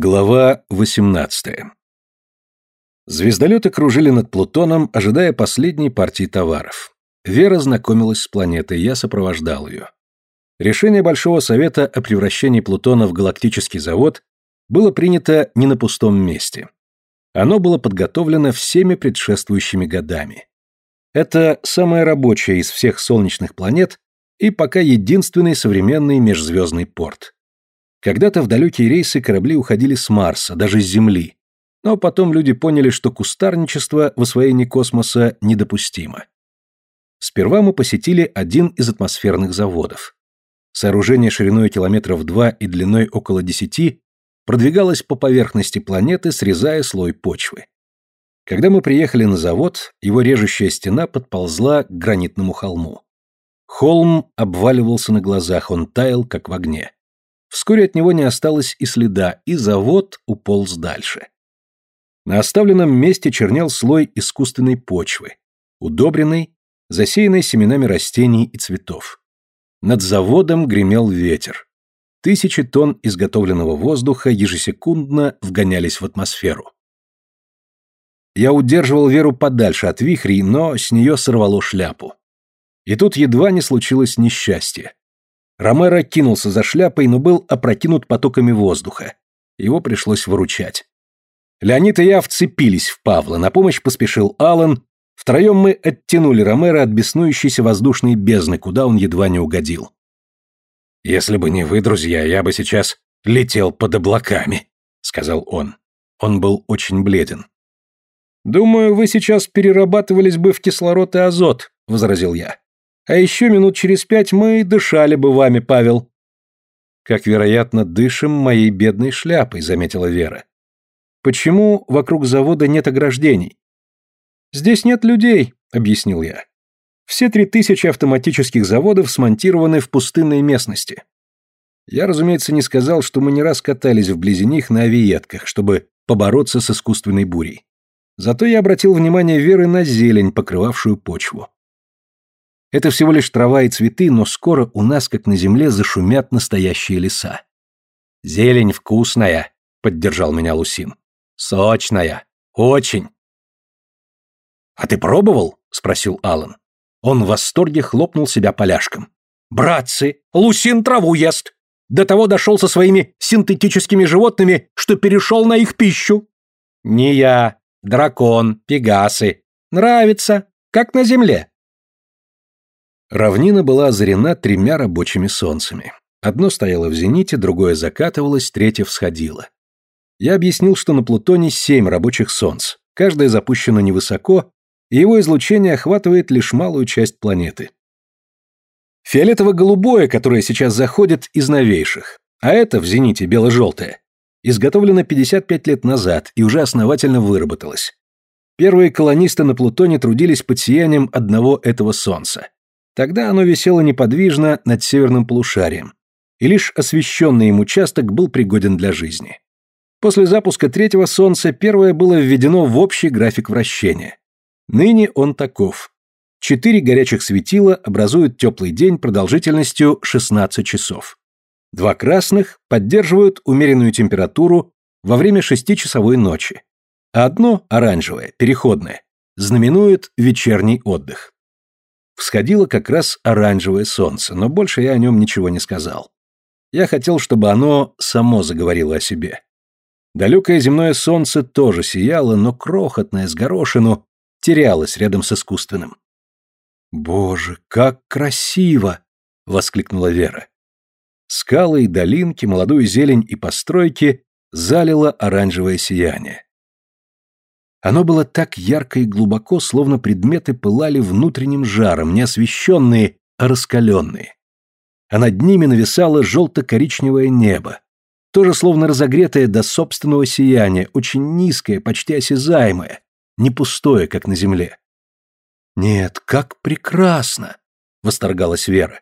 Глава 18. Звездолеты кружили над Плутоном, ожидая последней партии товаров. Вера знакомилась с планетой, я сопровождал ее. Решение Большого Совета о превращении Плутона в галактический завод было принято не на пустом месте. Оно было подготовлено всеми предшествующими годами. Это самая рабочая из всех солнечных планет и пока единственный современный межзвездный порт. Когда-то в далекие рейсы корабли уходили с Марса, даже с Земли. Но потом люди поняли, что кустарничество в освоении космоса недопустимо. Сперва мы посетили один из атмосферных заводов. Сооружение шириной километров два и длиной около десяти продвигалось по поверхности планеты, срезая слой почвы. Когда мы приехали на завод, его режущая стена подползла к гранитному холму. Холм обваливался на глазах, он таял, как в огне. Вскоре от него не осталось и следа, и завод уполз дальше. На оставленном месте чернел слой искусственной почвы, удобренный, засеянный семенами растений и цветов. Над заводом гремел ветер. Тысячи тонн изготовленного воздуха ежесекундно вгонялись в атмосферу. Я удерживал Веру подальше от вихрей, но с нее сорвало шляпу. И тут едва не случилось несчастье. Ромеро кинулся за шляпой, но был опрокинут потоками воздуха. Его пришлось выручать. Леонид и я вцепились в Павла, на помощь поспешил Алан. Втроем мы оттянули Ромеро от беснующейся воздушной бездны, куда он едва не угодил. «Если бы не вы, друзья, я бы сейчас летел под облаками», — сказал он. Он был очень бледен. «Думаю, вы сейчас перерабатывались бы в кислород и азот», — возразил я. А еще минут через пять мы дышали бы вами, Павел. Как, вероятно, дышим моей бедной шляпой, заметила Вера. Почему вокруг завода нет ограждений? Здесь нет людей, объяснил я. Все три тысячи автоматических заводов смонтированы в пустынной местности. Я, разумеется, не сказал, что мы не раз катались вблизи них на авиетках, чтобы побороться с искусственной бурей. Зато я обратил внимание Веры на зелень, покрывавшую почву. Это всего лишь трава и цветы, но скоро у нас, как на земле, зашумят настоящие леса. «Зелень вкусная», — поддержал меня Лусин. «Сочная. Очень». «А ты пробовал?» — спросил Алан. Он в восторге хлопнул себя поляшком. «Братцы, Лусин траву ест! До того дошел со своими синтетическими животными, что перешел на их пищу!» «Не я. Дракон, пегасы. Нравится, как на земле. Равнина была озарена тремя рабочими солнцами. Одно стояло в зените, другое закатывалось, третье всходило. Я объяснил, что на Плутоне семь рабочих солнц, каждое запущено невысоко, и его излучение охватывает лишь малую часть планеты. Фиолетово-голубое, которое сейчас заходит, из новейших, а это в зените бело-желтое, изготовлено 55 лет назад и уже основательно выработалось. Первые колонисты на Плутоне трудились под сиянием одного этого солнца. Тогда оно висело неподвижно над северным полушарием, и лишь освещенный им участок был пригоден для жизни. После запуска третьего Солнца первое было введено в общий график вращения. Ныне он таков. Четыре горячих светила образуют теплый день продолжительностью 16 часов. Два красных поддерживают умеренную температуру во время шестичасовой ночи, а одно, оранжевое, переходное, знаменует вечерний отдых. Всходило как раз оранжевое солнце, но больше я о нем ничего не сказал. Я хотел, чтобы оно само заговорило о себе. Далекое земное солнце тоже сияло, но крохотное, с горошину, терялось рядом с искусственным. «Боже, как красиво!» — воскликнула Вера. Скалы и долинки, молодую зелень и постройки залило оранжевое сияние. Оно было так ярко и глубоко, словно предметы пылали внутренним жаром, не освещенные, а раскаленные. А над ними нависало желто-коричневое небо, тоже словно разогретое до собственного сияния, очень низкое, почти осязаемое, не пустое, как на земле. «Нет, как прекрасно!» — восторгалась Вера.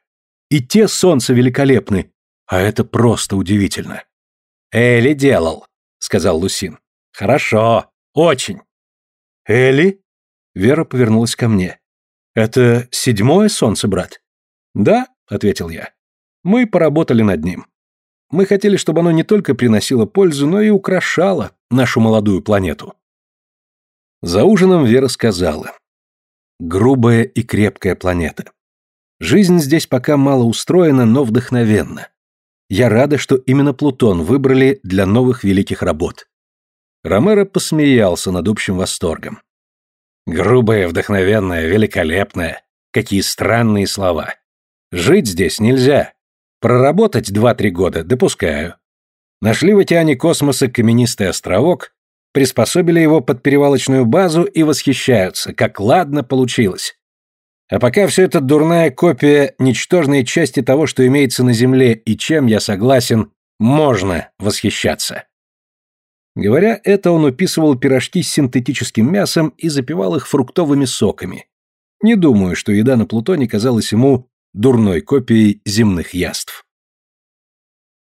«И те солнца великолепны, а это просто удивительно!» «Элли делал», — сказал Лусин. «Хорошо, очень. Элли? Вера повернулась ко мне. Это седьмое солнце, брат? Да, ответил я. Мы поработали над ним. Мы хотели, чтобы оно не только приносило пользу, но и украшало нашу молодую планету. За ужином Вера сказала. Грубая и крепкая планета. Жизнь здесь пока мало устроена, но вдохновенна. Я рада, что именно Плутон выбрали для новых великих работ. Ромеро посмеялся над общим восторгом. Грубая, вдохновенная, великолепная. Какие странные слова. Жить здесь нельзя. Проработать два-три года допускаю. Нашли в океане космоса каменистый островок, приспособили его под перевалочную базу и восхищаются, как ладно получилось. А пока все это дурная копия ничтожной части того, что имеется на Земле, и чем, я согласен, можно восхищаться. Говоря это, он уписывал пирожки с синтетическим мясом и запивал их фруктовыми соками. Не думаю, что еда на Плутоне казалась ему дурной копией земных яств.